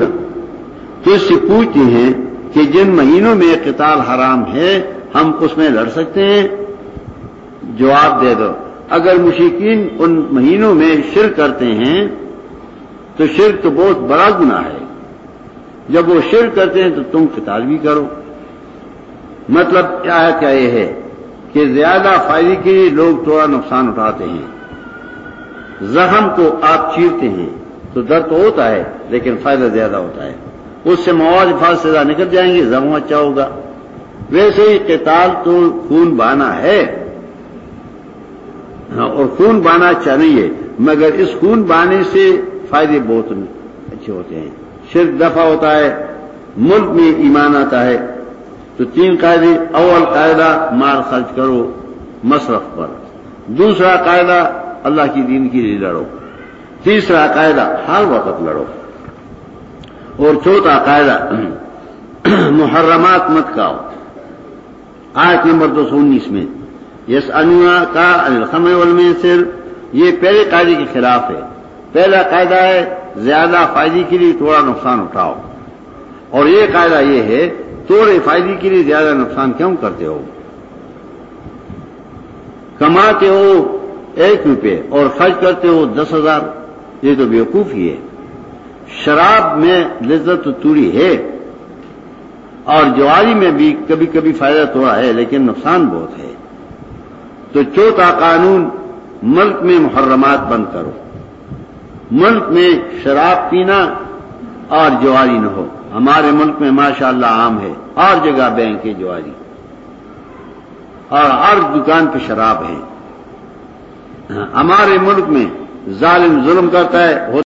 کا۔ تو اس سے پوچھتے ہیں کہ جن مہینوں میں قتال حرام ہے، ہم اس میں لڑ سکتے ہیں؟ جواب دے دو۔ اگر مشکین ان مہینوں میں شرک کرتے ہیں، تو شرک تو بہت بڑا گنا ہے۔ جب وہ شرک کرتے ہیں، تو تم قتال بھی کرو۔ مطلب کیا ہے کیا یہ ہے کہ زیادہ فائدے کے لیے لوگ تھوڑا نقصان اٹھاتے ہیں۔ زخم کو آپ چیرتے ہیں۔ تو درد تو ہوتا ہے، لیکن فائدہ زیادہ ہوتا ہے۔ اس سے مواد فاض سے زیادہ نکل جائیں گے زخم اچھا ہوگا۔ ویسے ہی قتال تو خون بانا ہے۔ ہاں، اور خون بانا اچھا نہیں ہے، مگر اس خون بانے سے فائدے بہت اچھے ہوتے ہیں۔ شرک دفع ہوتا ہے، ملک میں ایمان آتا ہے۔ تو تین قاعدے، اول قاعدہ، مار خرچ کرو، مصرف پر۔ دوسرا قاعدہ، اللہ کی دین کے لیے لڑو تیسرا قاعدہ ہر وقت لڑو۔ اور چوتھا قاعدہ، محرمات مت کاؤ آیت نمبر دو سو انیس میں یس انوا کا الخم علم صرف یہ پہلے قاعدے کے خلاف ہے۔ پہلا قاعدہ ہے، زیادہ فائدے کے لیے تھوڑا نقصان اٹھاؤ۔ اور یہ قاعدہ یہ ہے، تھوڑے فائدے کے لیے زیادہ نقصان کیوں کرتے ہو؟ کماتے ہو ایک روپے اور خرچ کرتے ہو دس ہزار۔ یہ تو بیوقوفی ہے، شراب میں لذت توڑی ہے اور جواری میں بھی کبھی کبھی فائدہ تھوڑا ہے، لیکن نقصان بہت ہے۔ تو چوتھا قانون، ملک میں محرمات بند کرو۔ ملک میں شراب پینا اور جواری نہ ہو۔ ہمارے ملک میں ماشاء اللہ عام ہے۔ اور جگہ بینک ہے جواری۔ اور ہر دکان پہ شراب ہے۔ ہمارے ملک میں ظالم ظلم کرتا ہے